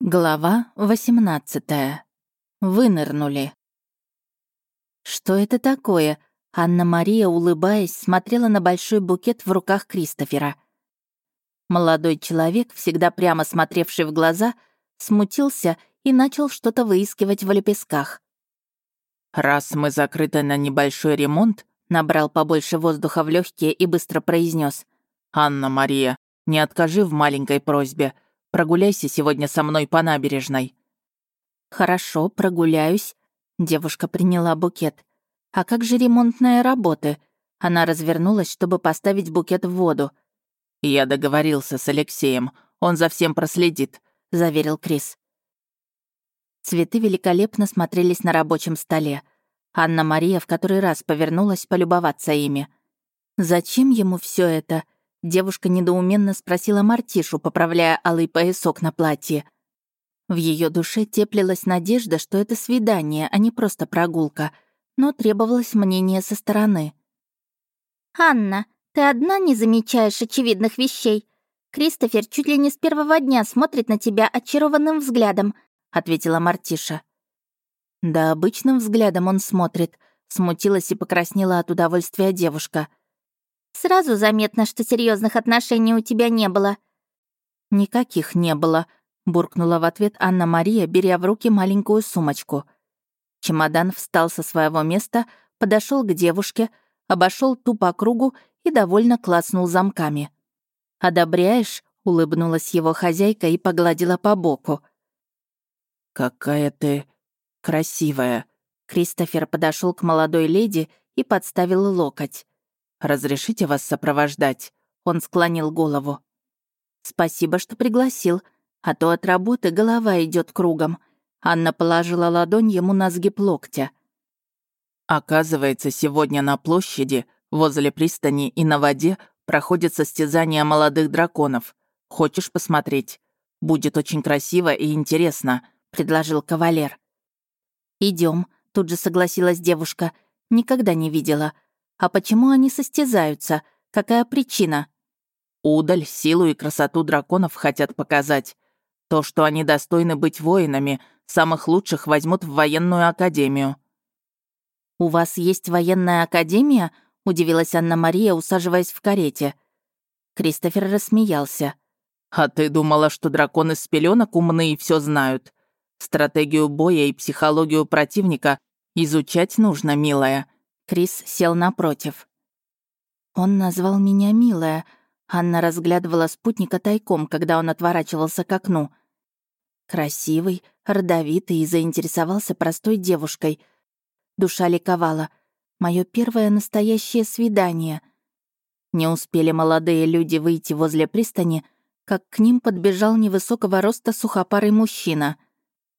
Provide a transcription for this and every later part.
Глава 18. Вынырнули. Что это такое? Анна-Мария, улыбаясь, смотрела на большой букет в руках Кристофера. Молодой человек, всегда прямо смотревший в глаза, смутился и начал что-то выискивать в лепестках. «Раз мы закрыты на небольшой ремонт», набрал побольше воздуха в легкие и быстро произнес: «Анна-Мария, не откажи в маленькой просьбе. Прогуляйся сегодня со мной по набережной». «Хорошо, прогуляюсь». Девушка приняла букет. «А как же ремонтные работы?» Она развернулась, чтобы поставить букет в воду. «Я договорился с Алексеем. Он за всем проследит», — заверил Крис. Цветы великолепно смотрелись на рабочем столе. Анна-Мария в который раз повернулась полюбоваться ими. «Зачем ему все это?» Девушка недоуменно спросила Мартишу, поправляя алый поясок на платье. В ее душе теплилась надежда, что это свидание, а не просто прогулка, но требовалось мнение со стороны. «Анна, ты одна не замечаешь очевидных вещей. Кристофер чуть ли не с первого дня смотрит на тебя очарованным взглядом», — ответила Мартиша. «Да обычным взглядом он смотрит», — смутилась и покраснела от удовольствия девушка — Сразу заметно, что серьезных отношений у тебя не было». «Никаких не было», — буркнула в ответ Анна-Мария, беря в руки маленькую сумочку. Чемодан встал со своего места, подошел к девушке, обошел ту по кругу и довольно клацнул замками. «Одобряешь?» — улыбнулась его хозяйка и погладила по боку. «Какая ты красивая!» Кристофер подошел к молодой леди и подставил локоть. «Разрешите вас сопровождать?» Он склонил голову. «Спасибо, что пригласил, а то от работы голова идет кругом». Анна положила ладонь ему на сгиб локтя. «Оказывается, сегодня на площади, возле пристани и на воде проходит состязание молодых драконов. Хочешь посмотреть? Будет очень красиво и интересно», — предложил кавалер. Идем, тут же согласилась девушка. «Никогда не видела. А почему они состязаются? Какая причина? Удаль, силу и красоту драконов хотят показать. То, что они достойны быть воинами, самых лучших возьмут в военную академию. «У вас есть военная академия?» — удивилась Анна-Мария, усаживаясь в карете. Кристофер рассмеялся. «А ты думала, что драконы с пеленок умны и все знают? Стратегию боя и психологию противника изучать нужно, милая. Крис сел напротив. «Он назвал меня милая», Анна разглядывала спутника тайком, когда он отворачивался к окну. Красивый, родовитый и заинтересовался простой девушкой. Душа ликовала. Мое первое настоящее свидание. Не успели молодые люди выйти возле пристани, как к ним подбежал невысокого роста сухопарый мужчина.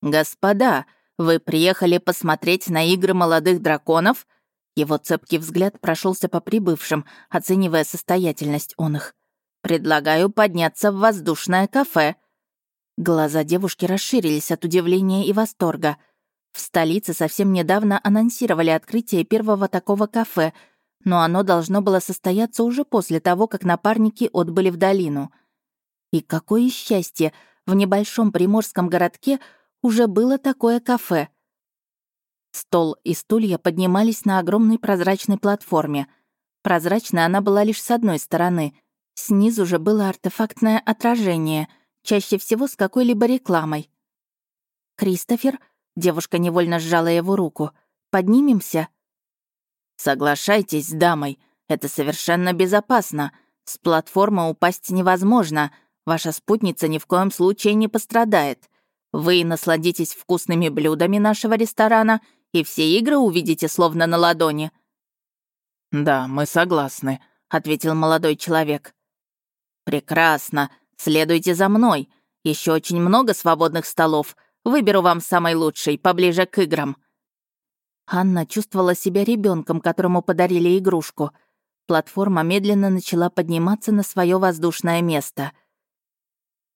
«Господа, вы приехали посмотреть на игры молодых драконов?» Его цепкий взгляд прошелся по прибывшим, оценивая состоятельность он их. «Предлагаю подняться в воздушное кафе». Глаза девушки расширились от удивления и восторга. В столице совсем недавно анонсировали открытие первого такого кафе, но оно должно было состояться уже после того, как напарники отбыли в долину. И какое счастье! В небольшом приморском городке уже было такое кафе — Стол и стулья поднимались на огромной прозрачной платформе. Прозрачной она была лишь с одной стороны. Снизу же было артефактное отражение, чаще всего с какой-либо рекламой. «Кристофер?» — девушка невольно сжала его руку. «Поднимемся?» «Соглашайтесь с дамой. Это совершенно безопасно. С платформы упасть невозможно. Ваша спутница ни в коем случае не пострадает. Вы насладитесь вкусными блюдами нашего ресторана — и все игры увидите словно на ладони». «Да, мы согласны», — ответил молодой человек. «Прекрасно. Следуйте за мной. Еще очень много свободных столов. Выберу вам самый лучший, поближе к играм». Анна чувствовала себя ребенком, которому подарили игрушку. Платформа медленно начала подниматься на свое воздушное место.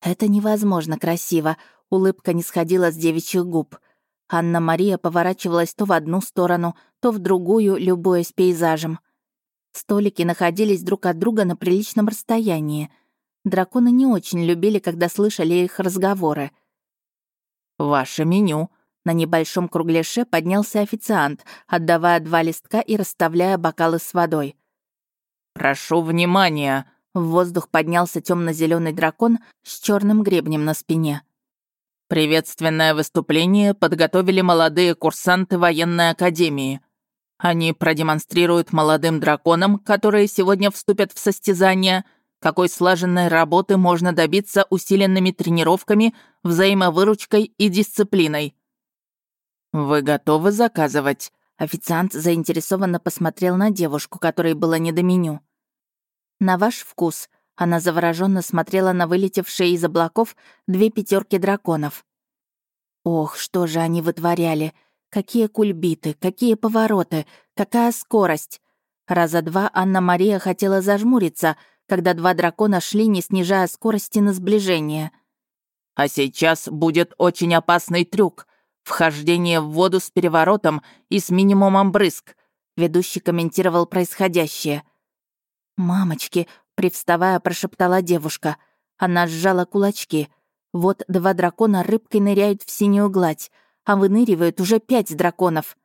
«Это невозможно красиво», — улыбка не сходила с девичьих губ — Анна-Мария поворачивалась то в одну сторону, то в другую, любуясь пейзажем. Столики находились друг от друга на приличном расстоянии. Драконы не очень любили, когда слышали их разговоры. «Ваше меню». На небольшом кругляше поднялся официант, отдавая два листка и расставляя бокалы с водой. «Прошу внимания!» В воздух поднялся темно зеленый дракон с черным гребнем на спине. Приветственное выступление подготовили молодые курсанты военной академии. Они продемонстрируют молодым драконам, которые сегодня вступят в состязание, какой слаженной работы можно добиться усиленными тренировками, взаимовыручкой и дисциплиной. «Вы готовы заказывать?» Официант заинтересованно посмотрел на девушку, которой было не до меню. «На ваш вкус», она завороженно смотрела на вылетевшие из облаков две пятерки драконов. Ох, что же они вытворяли! Какие кульбиты, какие повороты, какая скорость! Раза два Анна-Мария хотела зажмуриться, когда два дракона шли, не снижая скорости на сближение. «А сейчас будет очень опасный трюк. Вхождение в воду с переворотом и с минимумом брызг», — ведущий комментировал происходящее. «Мамочки!» — привставая, прошептала девушка. Она сжала кулачки. Вот два дракона рыбкой ныряют в синюю гладь, а выныривают уже пять драконов.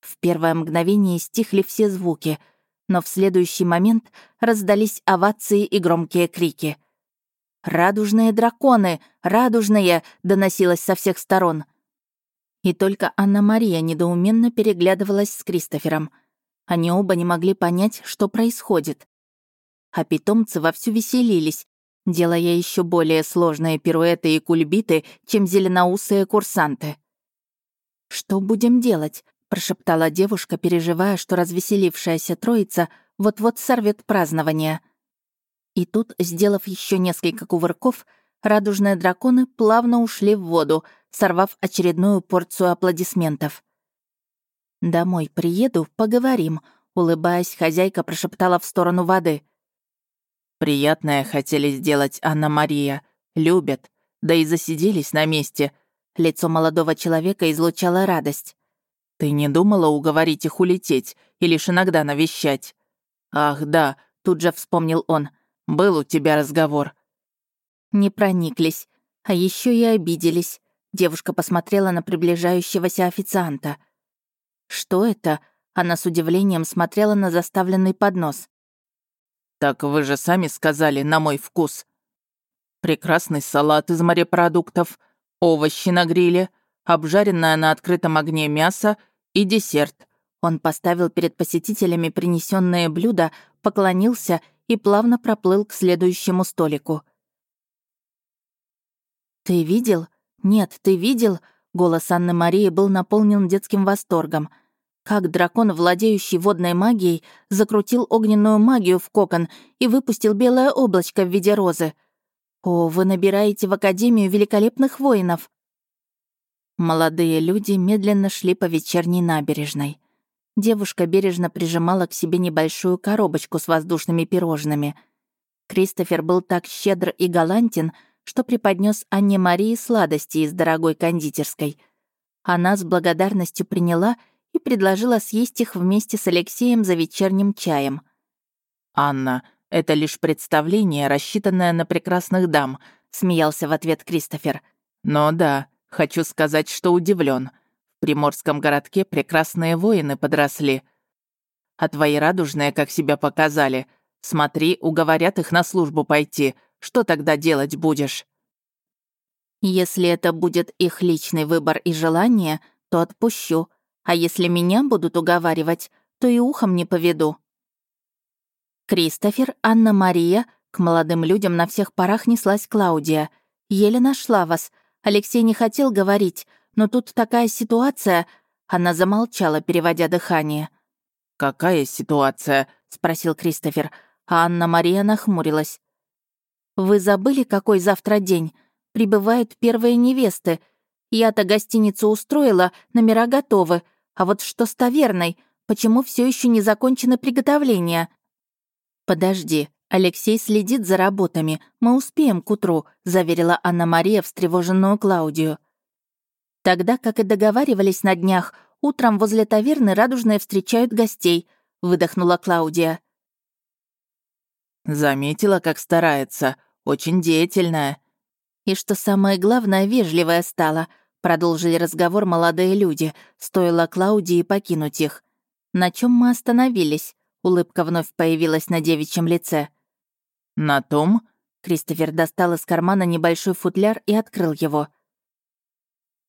В первое мгновение стихли все звуки, но в следующий момент раздались овации и громкие крики. «Радужные драконы! Радужные!» — доносилось со всех сторон — и только Анна-Мария недоуменно переглядывалась с Кристофером. Они оба не могли понять, что происходит. А питомцы вовсю веселились, делая еще более сложные пируэты и кульбиты, чем зеленоусые курсанты. «Что будем делать?» — прошептала девушка, переживая, что развеселившаяся троица вот-вот сорвет празднование. И тут, сделав еще несколько кувырков, радужные драконы плавно ушли в воду, сорвав очередную порцию аплодисментов. «Домой приеду, поговорим», — улыбаясь, хозяйка прошептала в сторону воды. «Приятное хотели сделать Анна-Мария. Любят. Да и засиделись на месте». Лицо молодого человека излучало радость. «Ты не думала уговорить их улететь и лишь иногда навещать?» «Ах, да», — тут же вспомнил он. «Был у тебя разговор. Не прониклись. А еще и обиделись. Девушка посмотрела на приближающегося официанта. «Что это?» Она с удивлением смотрела на заставленный поднос. «Так вы же сами сказали, на мой вкус. Прекрасный салат из морепродуктов, овощи на гриле, обжаренное на открытом огне мясо и десерт». Он поставил перед посетителями принесенные блюда, поклонился и плавно проплыл к следующему столику. «Ты видел? Нет, ты видел?» Голос Анны Марии был наполнен детским восторгом. Как дракон, владеющий водной магией, закрутил огненную магию в кокон и выпустил белое облачко в виде розы. «О, вы набираете в Академию великолепных воинов!» Молодые люди медленно шли по вечерней набережной. Девушка бережно прижимала к себе небольшую коробочку с воздушными пирожными. Кристофер был так щедр и галантен, что преподнес Анне Марии сладости из дорогой кондитерской. Она с благодарностью приняла предложила съесть их вместе с Алексеем за вечерним чаем. «Анна, это лишь представление, рассчитанное на прекрасных дам», — смеялся в ответ Кристофер. «Но да, хочу сказать, что удивлен. В приморском городке прекрасные воины подросли. А твои радужные, как себя показали. Смотри, уговорят их на службу пойти. Что тогда делать будешь?» «Если это будет их личный выбор и желание, то отпущу, а если меня будут уговаривать, то и ухом не поведу». «Кристофер, Анна-Мария», к молодым людям на всех парах неслась Клаудия. «Еле нашла вас. Алексей не хотел говорить, но тут такая ситуация...» Она замолчала, переводя дыхание. «Какая ситуация?» — спросил Кристофер, а Анна-Мария нахмурилась. Вы забыли, какой завтра день? Прибывают первые невесты. Я-то гостиницу устроила, номера готовы. А вот что с таверной? Почему все еще не закончено приготовление? Подожди, Алексей следит за работами. Мы успеем к утру, заверила Анна-Мария встревоженную Клаудию. Тогда, как и договаривались на днях, утром возле таверны радужные встречают гостей, выдохнула Клаудия. Заметила, как старается. Очень деятельная. И что самое главное, вежливая стала, Продолжили разговор молодые люди, стоило Клаудии покинуть их. На чем мы остановились? Улыбка вновь появилась на девичьем лице. «На том?» Кристофер достал из кармана небольшой футляр и открыл его.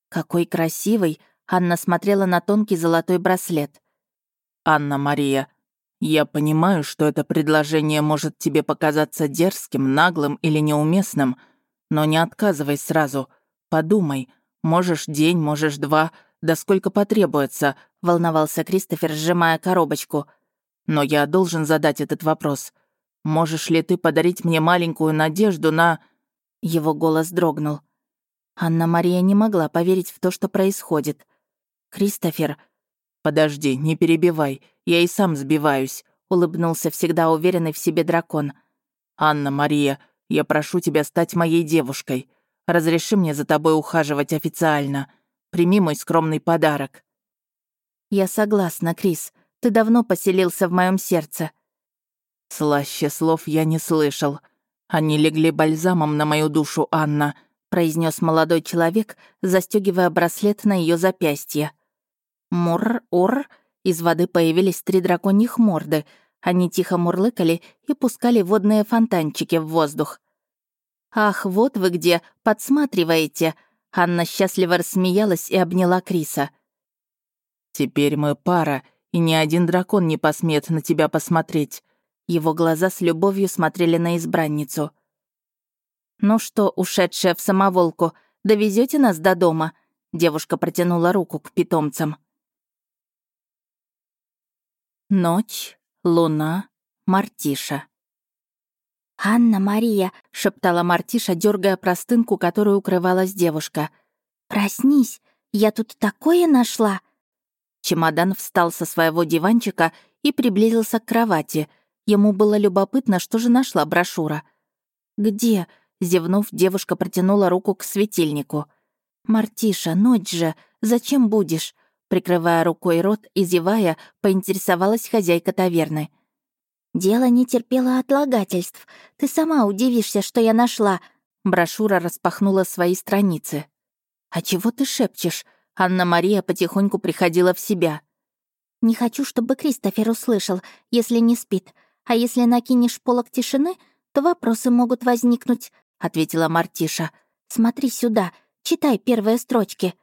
«Какой красивый!» Анна смотрела на тонкий золотой браслет. «Анна-Мария, я понимаю, что это предложение может тебе показаться дерзким, наглым или неуместным, но не отказывай сразу. Подумай. Можешь день, можешь два, да сколько потребуется», — волновался Кристофер, сжимая коробочку. «Но я должен задать этот вопрос. Можешь ли ты подарить мне маленькую надежду на...» Его голос дрогнул. Анна-Мария не могла поверить в то, что происходит. «Кристофер...» «Подожди, не перебивай, я и сам сбиваюсь», — улыбнулся всегда уверенный в себе дракон. «Анна-Мария, я прошу тебя стать моей девушкой. Разреши мне за тобой ухаживать официально. Прими мой скромный подарок». «Я согласна, Крис. Ты давно поселился в моем сердце». «Слаще слов я не слышал. Они легли бальзамом на мою душу, Анна», — произнес молодой человек, застегивая браслет на ее запястье. «Мур-ур», из воды появились три драконьих морды. Они тихо мурлыкали и пускали водные фонтанчики в воздух. «Ах, вот вы где, подсматриваете!» Анна счастливо рассмеялась и обняла Криса. «Теперь мы пара, и ни один дракон не посмеет на тебя посмотреть». Его глаза с любовью смотрели на избранницу. «Ну что, ушедшая в самоволку, довезете нас до дома?» Девушка протянула руку к питомцам. Ночь, луна, Мартиша. «Анна-Мария», — шептала Мартиша, дергая простынку, которую укрывалась девушка. «Проснись, я тут такое нашла!» Чемодан встал со своего диванчика и приблизился к кровати. Ему было любопытно, что же нашла брошюра. «Где?» — зевнув, девушка протянула руку к светильнику. «Мартиша, ночь же, зачем будешь?» Прикрывая рукой рот и зевая, поинтересовалась хозяйка таверны. «Дело не терпело отлагательств. Ты сама удивишься, что я нашла». Брошюра распахнула свои страницы. «А чего ты шепчешь?» Анна-Мария потихоньку приходила в себя. «Не хочу, чтобы Кристофер услышал, если не спит. А если накинешь полок тишины, то вопросы могут возникнуть», — ответила Мартиша. «Смотри сюда, читай первые строчки».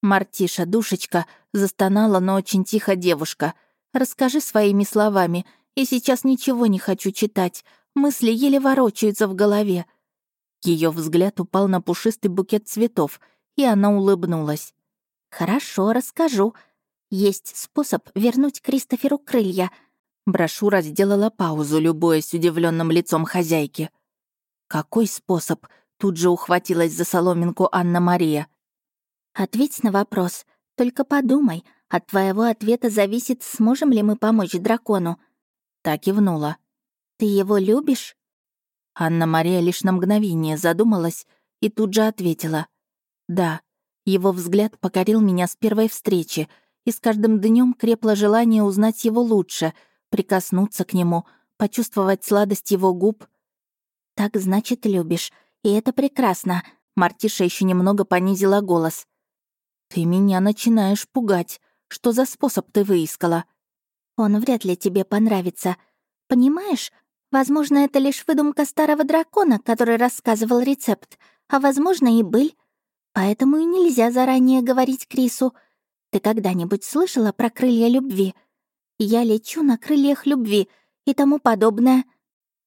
«Мартиша, душечка», — застонала, но очень тихо девушка. «Расскажи своими словами. Я сейчас ничего не хочу читать. Мысли еле ворочаются в голове». Ее взгляд упал на пушистый букет цветов, и она улыбнулась. «Хорошо, расскажу. Есть способ вернуть Кристоферу крылья». Брошюра сделала паузу, любуясь удивленным лицом хозяйки. «Какой способ?» Тут же ухватилась за соломинку Анна-Мария. Ответь на вопрос. Только подумай, от твоего ответа зависит, сможем ли мы помочь дракону». Так кивнула. «Ты его любишь?» Анна-Мария лишь на мгновение задумалась и тут же ответила. «Да, его взгляд покорил меня с первой встречи, и с каждым днем крепло желание узнать его лучше, прикоснуться к нему, почувствовать сладость его губ». «Так значит, любишь, и это прекрасно», Мартиша еще немного понизила голос. «Ты меня начинаешь пугать. Что за способ ты выискала?» «Он вряд ли тебе понравится. Понимаешь, возможно, это лишь выдумка старого дракона, который рассказывал рецепт, а, возможно, и быль. Поэтому и нельзя заранее говорить Крису. Ты когда-нибудь слышала про крылья любви? Я лечу на крыльях любви и тому подобное».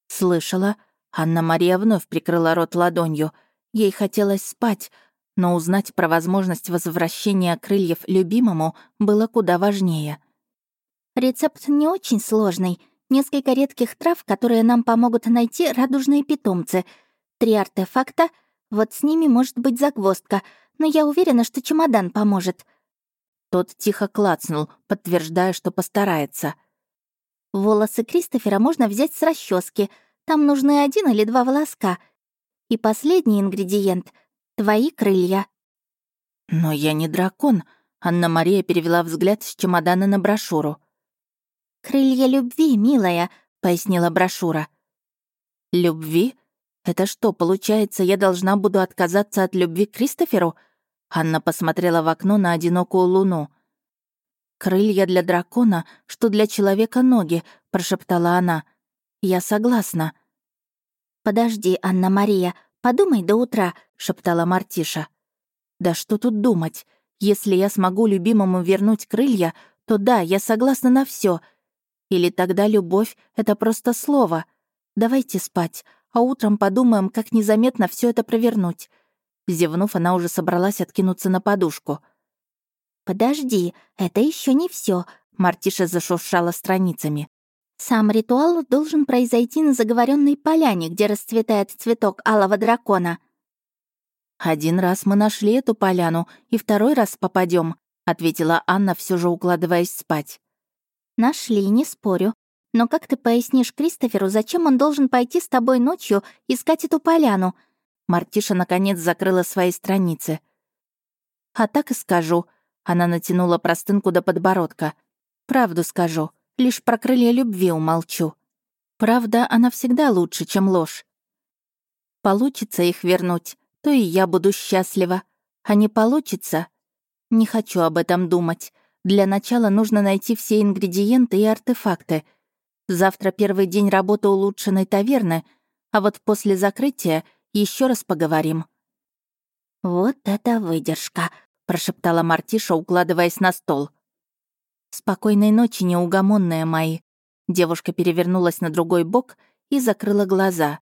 «Слышала». Анна-Мария вновь прикрыла рот ладонью. Ей хотелось спать, но узнать про возможность возвращения крыльев любимому было куда важнее. «Рецепт не очень сложный. Несколько редких трав, которые нам помогут найти радужные питомцы. Три артефакта. Вот с ними может быть загвоздка, но я уверена, что чемодан поможет». Тот тихо клацнул, подтверждая, что постарается. «Волосы Кристофера можно взять с расчески. Там нужны один или два волоска. И последний ингредиент Твои крылья». «Но я не дракон», — Анна-Мария перевела взгляд с чемодана на брошюру. «Крылья любви, милая», — пояснила брошюра. «Любви? Это что, получается, я должна буду отказаться от любви к Кристоферу? Анна посмотрела в окно на одинокую луну. «Крылья для дракона, что для человека ноги», — прошептала она. «Я согласна». «Подожди, Анна-Мария, подумай до утра», — шептала Мартиша. «Да что тут думать? Если я смогу любимому вернуть крылья, то да, я согласна на все. Или тогда любовь — это просто слово. Давайте спать, а утром подумаем, как незаметно все это провернуть. Зевнув, она уже собралась откинуться на подушку. «Подожди, это еще не все. Мартиша зашуршала страницами. «Сам ритуал должен произойти на заговоренной поляне, где расцветает цветок алого дракона». «Один раз мы нашли эту поляну, и второй раз попадем, ответила Анна, все же укладываясь спать. «Нашли, не спорю. Но как ты пояснишь Кристоферу, зачем он должен пойти с тобой ночью искать эту поляну? Мартиша наконец закрыла свои страницы. «А так и скажу». Она натянула простынку до подбородка. «Правду скажу. Лишь про крылья любви умолчу. Правда, она всегда лучше, чем ложь. Получится их вернуть, то и я буду счастлива. А не получится? Не хочу об этом думать. Для начала нужно найти все ингредиенты и артефакты. Завтра первый день работы улучшенной таверны, а вот после закрытия — еще раз поговорим». «Вот это выдержка», — прошептала Мартиша, укладываясь на стол. «Спокойной ночи, неугомонные мои». Девушка перевернулась на другой бок и закрыла глаза.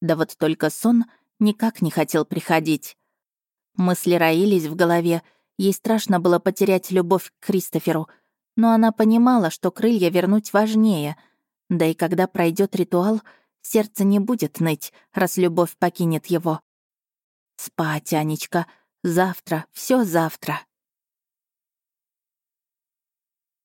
Да вот только сон никак не хотел приходить. Мысли роились в голове, ей страшно было потерять любовь к Кристоферу, но она понимала, что крылья вернуть важнее. Да и когда пройдет ритуал, Сердце не будет ныть, раз любовь покинет его. Спать, Анечка. Завтра, все завтра.